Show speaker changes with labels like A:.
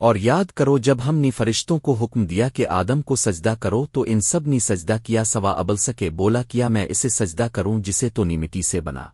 A: اور یاد کرو جب ہم نے فرشتوں کو حکم دیا کہ آدم کو سجدہ کرو تو ان سب نے سجدہ کیا سوا ابل سکے، بولا کیا میں اسے سجدہ کروں جسے تو نیمٹی سے بنا۔